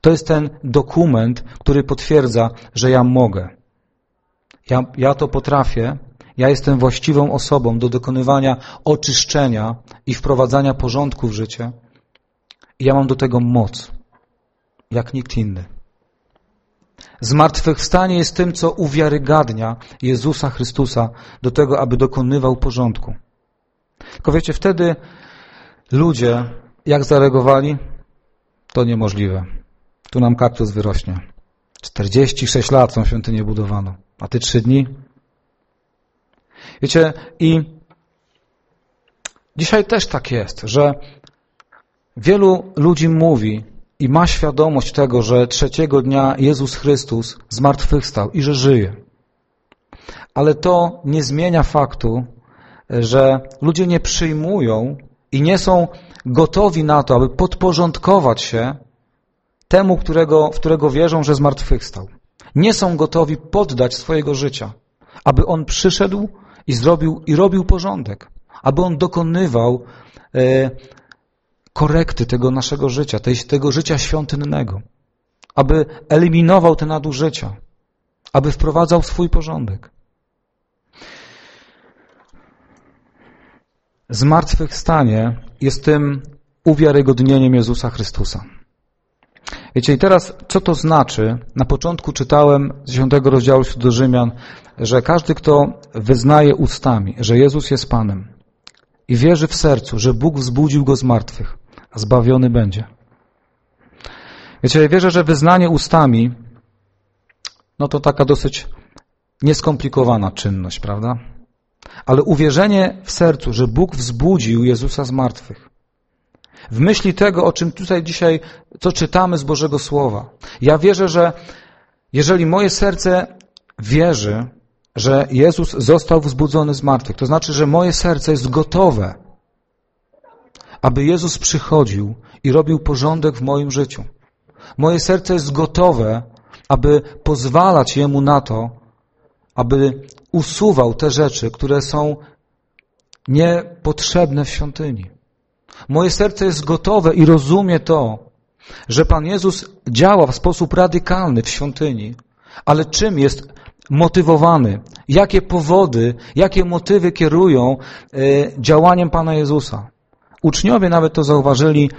To jest ten dokument, który potwierdza, że ja mogę. Ja, ja to potrafię, ja jestem właściwą osobą do dokonywania oczyszczenia i wprowadzania porządku w życie. I ja mam do tego moc, jak nikt inny. Zmartwychwstanie jest tym, co uwiarygadnia Jezusa Chrystusa do tego, aby dokonywał porządku. Tylko wiecie, wtedy ludzie, jak zareagowali? To niemożliwe tu nam kaktus wyrośnie. 46 lat tą świątynię budowano, a ty trzy dni? Wiecie, i dzisiaj też tak jest, że wielu ludzi mówi i ma świadomość tego, że trzeciego dnia Jezus Chrystus zmartwychwstał i że żyje. Ale to nie zmienia faktu, że ludzie nie przyjmują i nie są gotowi na to, aby podporządkować się temu, którego, w którego wierzą, że zmartwychwstał. Nie są gotowi poddać swojego życia, aby On przyszedł i zrobił i robił porządek, aby On dokonywał e, korekty tego naszego życia, tego życia świątynnego, aby eliminował te nadużycia, aby wprowadzał swój porządek. Zmartwychwstanie jest tym uwiarygodnieniem Jezusa Chrystusa. Wiecie, i teraz co to znaczy? Na początku czytałem z 10 rozdziału do Rzymian, że każdy, kto wyznaje ustami, że Jezus jest Panem i wierzy w sercu, że Bóg wzbudził go z martwych, zbawiony będzie. Wiecie, ja wierzę, że wyznanie ustami, no to taka dosyć nieskomplikowana czynność, prawda? Ale uwierzenie w sercu, że Bóg wzbudził Jezusa z martwych, w myśli tego, o czym tutaj dzisiaj, co czytamy z Bożego Słowa. Ja wierzę, że jeżeli moje serce wierzy, że Jezus został wzbudzony z martwych, to znaczy, że moje serce jest gotowe, aby Jezus przychodził i robił porządek w moim życiu. Moje serce jest gotowe, aby pozwalać Jemu na to, aby usuwał te rzeczy, które są niepotrzebne w świątyni. Moje serce jest gotowe i rozumie to, że Pan Jezus działa w sposób radykalny w świątyni, ale czym jest motywowany? Jakie powody, jakie motywy kierują y, działaniem Pana Jezusa? Uczniowie nawet to zauważyli,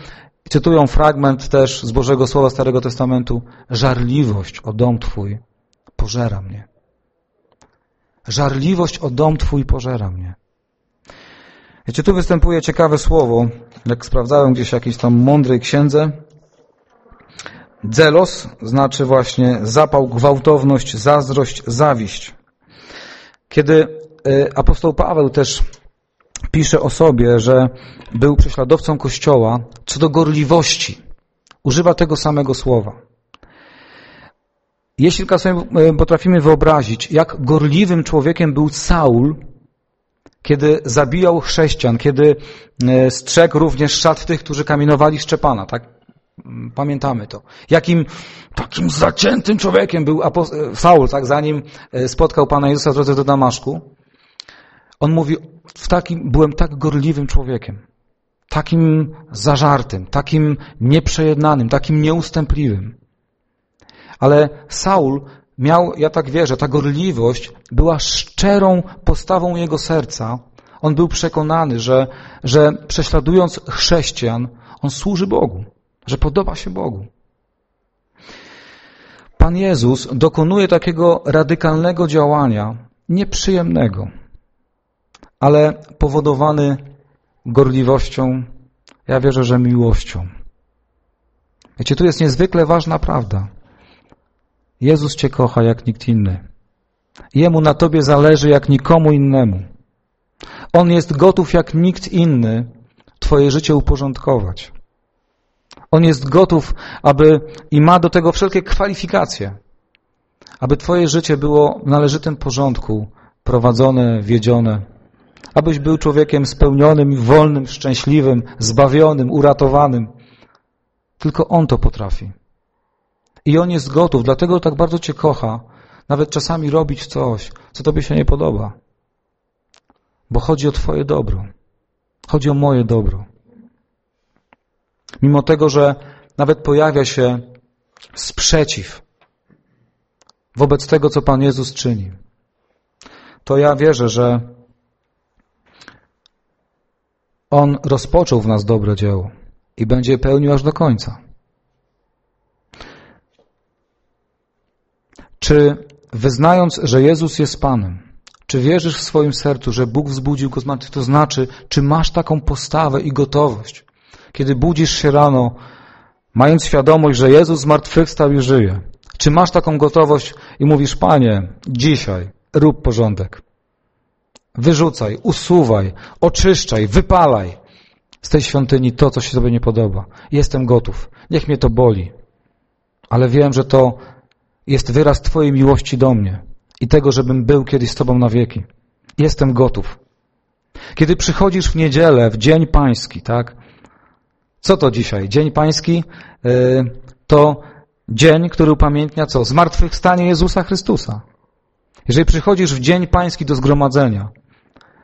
cytują fragment też z Bożego Słowa Starego Testamentu. Żarliwość o dom Twój pożera mnie. Żarliwość o dom Twój pożera mnie. Wiecie, tu występuje ciekawe słowo, jak sprawdzałem gdzieś jakiejś tam mądrej księdze. Zelos znaczy właśnie zapał, gwałtowność, zazdrość, zawiść. Kiedy e, apostoł Paweł też pisze o sobie, że był prześladowcą Kościoła, co do gorliwości, używa tego samego słowa. Jeśli tylko sobie e, potrafimy wyobrazić, jak gorliwym człowiekiem był Saul, kiedy zabijał chrześcijan, kiedy e, strzegł również szat tych, którzy kamienowali Szczepana, tak? Mm, pamiętamy to. Jakim takim zaciętym człowiekiem był e, Saul, tak? Zanim e, spotkał Pana Jezusa w drodze do Damaszku. On mówi, w takim, byłem tak gorliwym człowiekiem. Takim zażartym, takim nieprzejednanym, takim nieustępliwym. Ale Saul miał, ja tak wierzę, ta gorliwość była szczerą postawą jego serca. On był przekonany, że, że prześladując chrześcijan, on służy Bogu, że podoba się Bogu. Pan Jezus dokonuje takiego radykalnego działania, nieprzyjemnego, ale powodowany gorliwością, ja wierzę, że miłością. Wiecie, tu jest niezwykle ważna prawda. Jezus Cię kocha jak nikt inny. Jemu na Tobie zależy jak nikomu innemu. On jest gotów jak nikt inny Twoje życie uporządkować. On jest gotów, aby i ma do tego wszelkie kwalifikacje, aby Twoje życie było w należytym porządku, prowadzone, wiedzione, abyś był człowiekiem spełnionym, wolnym, szczęśliwym, zbawionym, uratowanym. Tylko On to potrafi. I On jest gotów, dlatego tak bardzo Cię kocha, nawet czasami robić coś, co Tobie się nie podoba. Bo chodzi o Twoje dobro. Chodzi o moje dobro. Mimo tego, że nawet pojawia się sprzeciw wobec tego, co Pan Jezus czyni, to ja wierzę, że On rozpoczął w nas dobre dzieło i będzie je pełnił aż do końca. Czy wyznając, że Jezus jest Panem, czy wierzysz w swoim sercu, że Bóg wzbudził go z martwych? To znaczy, czy masz taką postawę i gotowość, kiedy budzisz się rano, mając świadomość, że Jezus zmartwychwstał i żyje? Czy masz taką gotowość i mówisz, Panie, dzisiaj rób porządek. Wyrzucaj, usuwaj, oczyszczaj, wypalaj z tej świątyni to, co się Tobie nie podoba. Jestem gotów. Niech mnie to boli. Ale wiem, że to jest wyraz Twojej miłości do mnie i tego, żebym był kiedyś z Tobą na wieki. Jestem gotów. Kiedy przychodzisz w niedzielę, w Dzień Pański, tak? Co to dzisiaj? Dzień Pański yy, to dzień, który upamiętnia co? Zmartwychwstanie Jezusa Chrystusa. Jeżeli przychodzisz w Dzień Pański do zgromadzenia,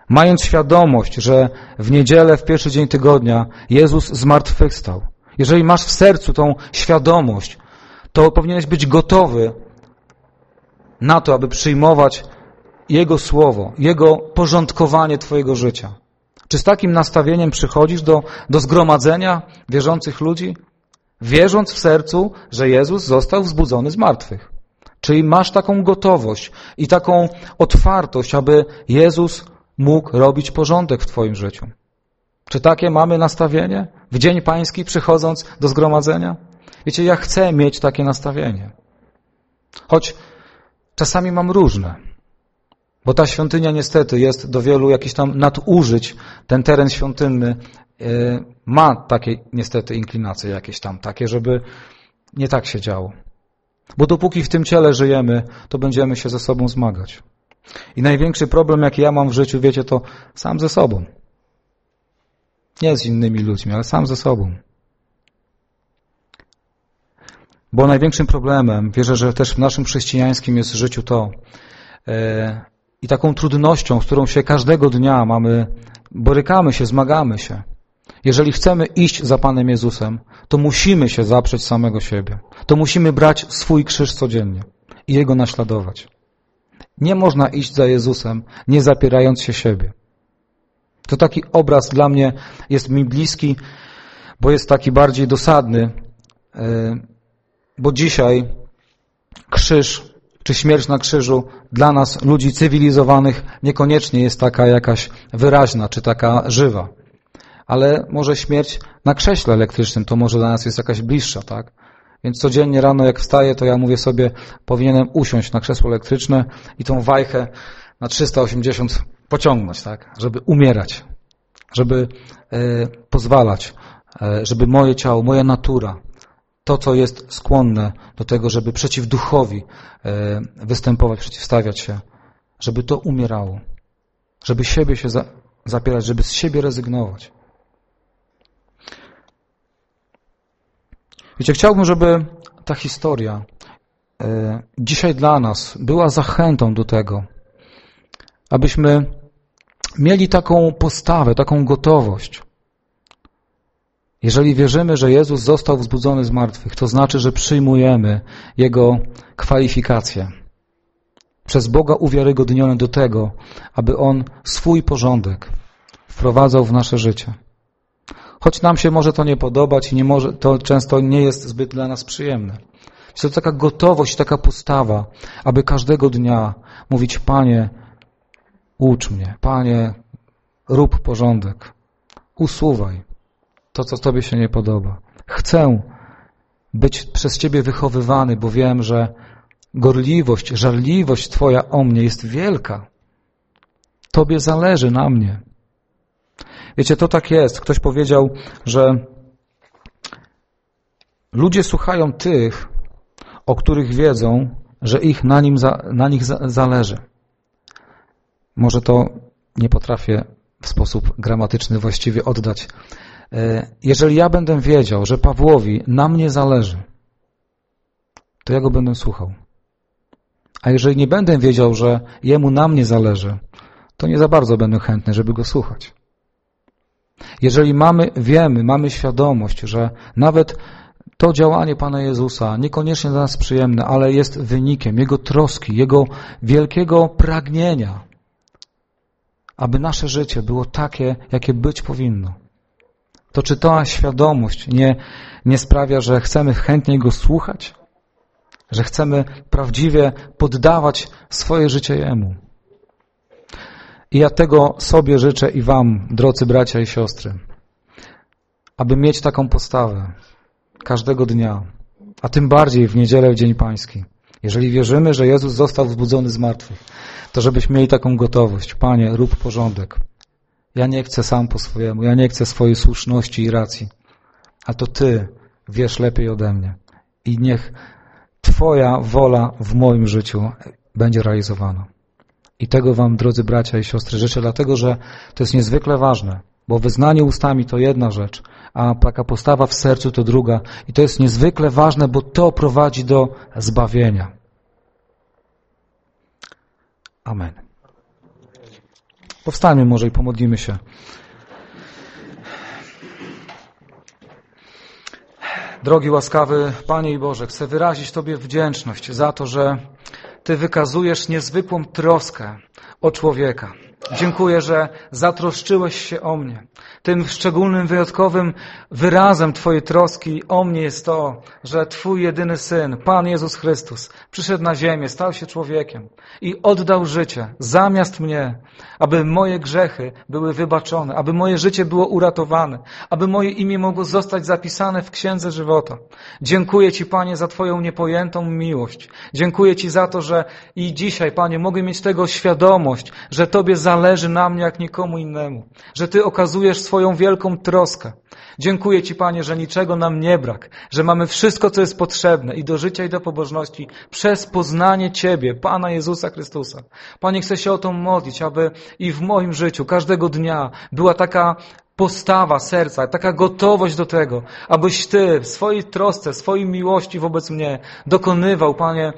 mając świadomość, że w niedzielę, w pierwszy dzień tygodnia Jezus zmartwychwstał, jeżeli masz w sercu tą świadomość, to powinieneś być gotowy na to, aby przyjmować Jego Słowo, Jego porządkowanie Twojego życia. Czy z takim nastawieniem przychodzisz do, do zgromadzenia wierzących ludzi, wierząc w sercu, że Jezus został wzbudzony z martwych? Czyli masz taką gotowość i taką otwartość, aby Jezus mógł robić porządek w Twoim życiu? Czy takie mamy nastawienie w Dzień Pański przychodząc do zgromadzenia? Wiecie, ja chcę mieć takie nastawienie. Choć czasami mam różne. Bo ta świątynia niestety jest do wielu jakichś tam nadużyć. Ten teren świątynny e, ma takie niestety inklinacje jakieś tam, takie, żeby nie tak się działo. Bo dopóki w tym ciele żyjemy, to będziemy się ze sobą zmagać. I największy problem, jaki ja mam w życiu, wiecie, to sam ze sobą. Nie z innymi ludźmi, ale sam ze sobą. Bo największym problemem, wierzę, że też w naszym chrześcijańskim jest życiu to e, i taką trudnością, z którą się każdego dnia mamy, borykamy się, zmagamy się. Jeżeli chcemy iść za Panem Jezusem, to musimy się zaprzeć samego siebie. To musimy brać swój krzyż codziennie i Jego naśladować. Nie można iść za Jezusem, nie zapierając się siebie. To taki obraz dla mnie jest mi bliski, bo jest taki bardziej dosadny, e, bo dzisiaj krzyż czy śmierć na krzyżu dla nas, ludzi cywilizowanych, niekoniecznie jest taka jakaś wyraźna czy taka żywa. Ale może śmierć na krześle elektrycznym to może dla nas jest jakaś bliższa, tak? Więc codziennie rano jak wstaję, to ja mówię sobie, powinienem usiąść na krzesło elektryczne i tą wajchę na 380 pociągnąć, tak? Żeby umierać, żeby e, pozwalać, e, żeby moje ciało, moja natura, to, co jest skłonne do tego, żeby przeciw duchowi e, występować, przeciwstawiać się, żeby to umierało, żeby siebie się zapierać, żeby z siebie rezygnować. Wiecie, chciałbym, żeby ta historia e, dzisiaj dla nas była zachętą do tego, abyśmy mieli taką postawę, taką gotowość, jeżeli wierzymy, że Jezus został wzbudzony z martwych, to znaczy, że przyjmujemy Jego kwalifikacje. Przez Boga uwiarygodniony do tego, aby On swój porządek wprowadzał w nasze życie. Choć nam się może to nie podobać i nie może, to często nie jest zbyt dla nas przyjemne. Jest to taka gotowość, taka postawa, aby każdego dnia mówić, Panie, ucz mnie, Panie, rób porządek, usuwaj, to, co Tobie się nie podoba. Chcę być przez Ciebie wychowywany, bo wiem, że gorliwość, żarliwość Twoja o mnie jest wielka. Tobie zależy na mnie. Wiecie, to tak jest. Ktoś powiedział, że ludzie słuchają tych, o których wiedzą, że ich na, nim, na nich zależy. Może to nie potrafię w sposób gramatyczny właściwie oddać jeżeli ja będę wiedział, że Pawłowi na mnie zależy, to ja go będę słuchał. A jeżeli nie będę wiedział, że jemu na mnie zależy, to nie za bardzo będę chętny, żeby go słuchać. Jeżeli mamy, wiemy, mamy świadomość, że nawet to działanie Pana Jezusa niekoniecznie dla nas przyjemne, ale jest wynikiem Jego troski, Jego wielkiego pragnienia, aby nasze życie było takie, jakie być powinno to czy ta świadomość nie, nie sprawia, że chcemy chętniej Go słuchać? Że chcemy prawdziwie poddawać swoje życie Jemu? I ja tego sobie życzę i Wam, drodzy bracia i siostry, aby mieć taką postawę każdego dnia, a tym bardziej w niedzielę, w Dzień Pański. Jeżeli wierzymy, że Jezus został wzbudzony z martwych, to żebyśmy mieli taką gotowość. Panie, rób porządek. Ja nie chcę sam po swojemu, ja nie chcę swojej słuszności i racji, a to Ty wiesz lepiej ode mnie. I niech Twoja wola w moim życiu będzie realizowana. I tego Wam, drodzy bracia i siostry, życzę, dlatego że to jest niezwykle ważne, bo wyznanie ustami to jedna rzecz, a taka postawa w sercu to druga. I to jest niezwykle ważne, bo to prowadzi do zbawienia. Amen. Powstańmy może i pomodlimy się. Drogi łaskawy Panie i Boże, chcę wyrazić Tobie wdzięczność za to, że Ty wykazujesz niezwykłą troskę o człowieka. Dziękuję, że zatroszczyłeś się o mnie. Tym szczególnym, wyjątkowym wyrazem Twojej troski o mnie jest to, że Twój jedyny Syn, Pan Jezus Chrystus, przyszedł na ziemię, stał się człowiekiem i oddał życie zamiast mnie, aby moje grzechy były wybaczone, aby moje życie było uratowane, aby moje imię mogło zostać zapisane w Księdze Żywota. Dziękuję Ci, Panie, za Twoją niepojętą miłość. Dziękuję Ci za to, że i dzisiaj, Panie, mogę mieć tego świadomość, że Tobie zależy na mnie jak nikomu innemu, że Ty okazujesz swoją wielką troskę. Dziękuję Ci, Panie, że niczego nam nie brak, że mamy wszystko, co jest potrzebne i do życia, i do pobożności przez poznanie Ciebie, Pana Jezusa Chrystusa. Panie, chcę się o to modlić, aby i w moim życiu każdego dnia była taka postawa serca, taka gotowość do tego, abyś Ty w swojej trosce, swojej miłości wobec mnie dokonywał, Panie,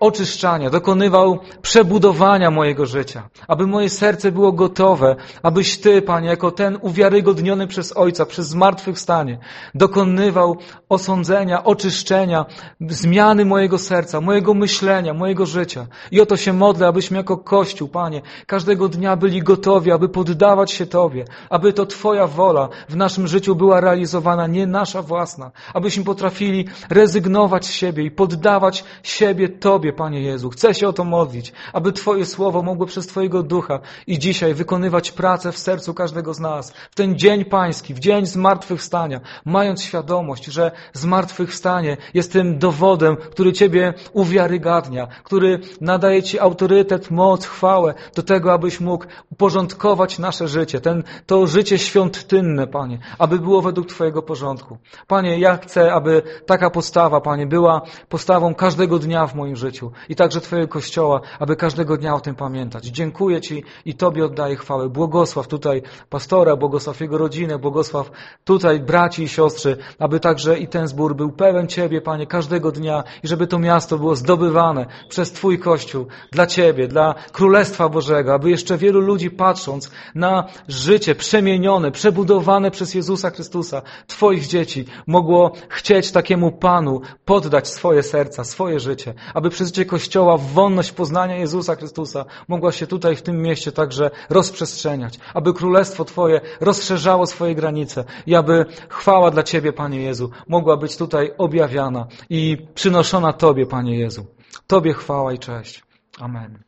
oczyszczania, dokonywał przebudowania mojego życia, aby moje serce było gotowe, abyś Ty, Panie, jako ten uwiarygodniony przez Ojca, przez zmartwychwstanie, dokonywał osądzenia, oczyszczenia, zmiany mojego serca, mojego myślenia, mojego życia. I o to się modlę, abyśmy jako Kościół, Panie, każdego dnia byli gotowi, aby poddawać się Tobie, aby to Twoja wola w naszym życiu była realizowana, nie nasza własna, abyśmy potrafili rezygnować z siebie i poddawać siebie Tobie, Tobie, Panie Jezu. Chcę się o to modlić, aby Twoje słowo mogło przez Twojego ducha i dzisiaj wykonywać pracę w sercu każdego z nas. W ten dzień Pański, w dzień zmartwychwstania, mając świadomość, że zmartwychwstanie jest tym dowodem, który Ciebie uwiarygadnia, który nadaje Ci autorytet, moc, chwałę do tego, abyś mógł uporządkować nasze życie, ten, to życie świątynne, Panie, aby było według Twojego porządku. Panie, ja chcę, aby taka postawa, Panie, była postawą każdego dnia w moim życiu życiu i także Twojego Kościoła, aby każdego dnia o tym pamiętać. Dziękuję Ci i Tobie oddaję chwałę. Błogosław tutaj pastora, błogosław jego rodzinę, błogosław tutaj braci i siostry, aby także i ten zbór był pełen Ciebie, Panie, każdego dnia i żeby to miasto było zdobywane przez Twój Kościół dla Ciebie, dla Królestwa Bożego, aby jeszcze wielu ludzi patrząc na życie przemienione, przebudowane przez Jezusa Chrystusa, Twoich dzieci, mogło chcieć takiemu Panu poddać swoje serca, swoje życie, aby przez życie Kościoła wonność poznania Jezusa Chrystusa mogła się tutaj w tym mieście także rozprzestrzeniać, aby Królestwo Twoje rozszerzało swoje granice i aby chwała dla Ciebie, Panie Jezu, mogła być tutaj objawiana i przynoszona Tobie, Panie Jezu. Tobie chwała i cześć. Amen.